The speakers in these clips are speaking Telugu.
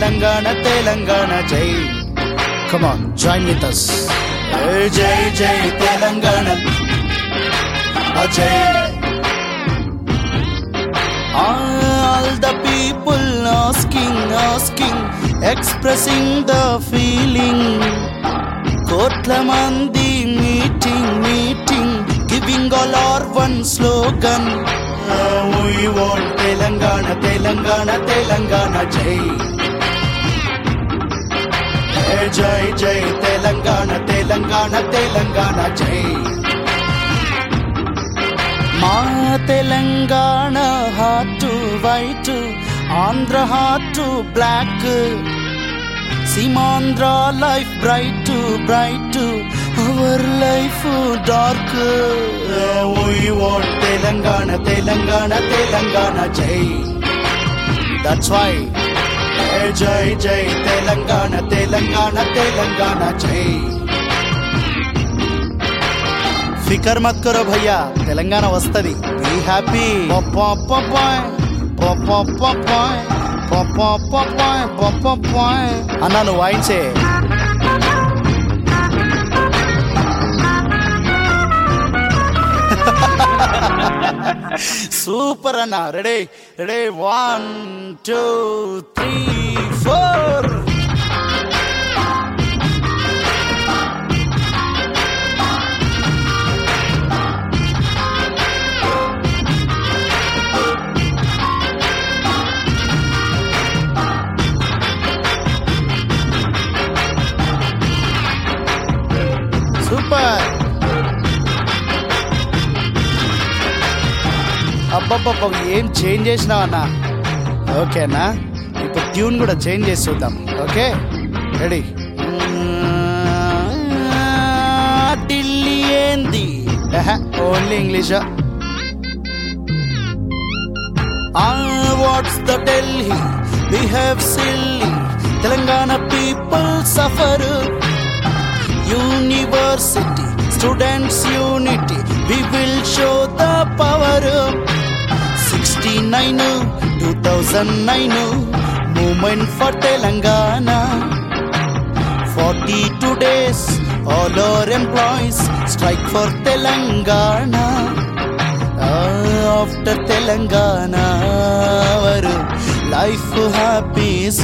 Telangana, Telangana Jai. Come on, join with us. Jai Jai Telangana. Ajay. All the people asking, asking, expressing the feeling. Kotla mandi meeting, meeting, giving all our one slogan. We want Telangana, Telangana, Telangana, Jai. జై జై జై తెలంగాణ తెలంగాణ తెలంగాణ జై మా Telangana heart white Andhra heart black Seemandhra life bright bright our life dark Telangana Telangana Telangana జై దట్స్ వై జై జై తెలంగాణ తెలంగాణ తెలంగాణ జై ఫికర్ మత్ కరో భయ్యా తెలంగాణ వస్తుంది బి హ్యాపీ అన్న నువ్వు వాయించే சூப்பர் அண்ணா ready ready one two three four super అబ్బబ్బబ్బ ఏం చేంజ్ చేసినావు అన్న ఓకేనా ఇప్పుడు ట్యూన్ కూడా చేంజ్ చేసి చూద్దాం ఓకే రెడీ ఢిల్లీ ఏంది only ఇంగ్లీషా what's the Delhi behave silly Telangana people suffer university students unity we will show the power 2009 movement for Telangana. 42 days all our employees strike for Telangana. After Telangana our life happy is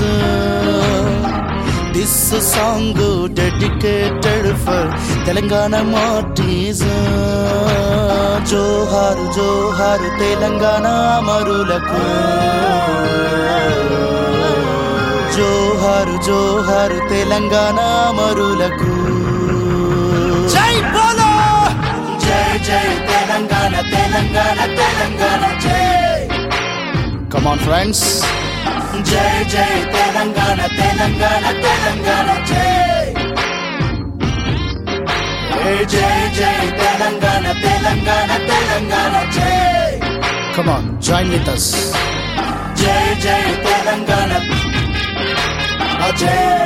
This a song dedicated for Telangana Mortiza Johar Johar Telangana Amarulaku Johar Johar Telangana Amarulaku Jai Bolo Jai Jai Telangana Telangana Telangana Jai Come on friends Jai Jai Telangana Telangana Telangana Jai Jai Jai Telangana Telangana Telangana జై Come on, join with us. జై జై తెలంగాణ అజయ్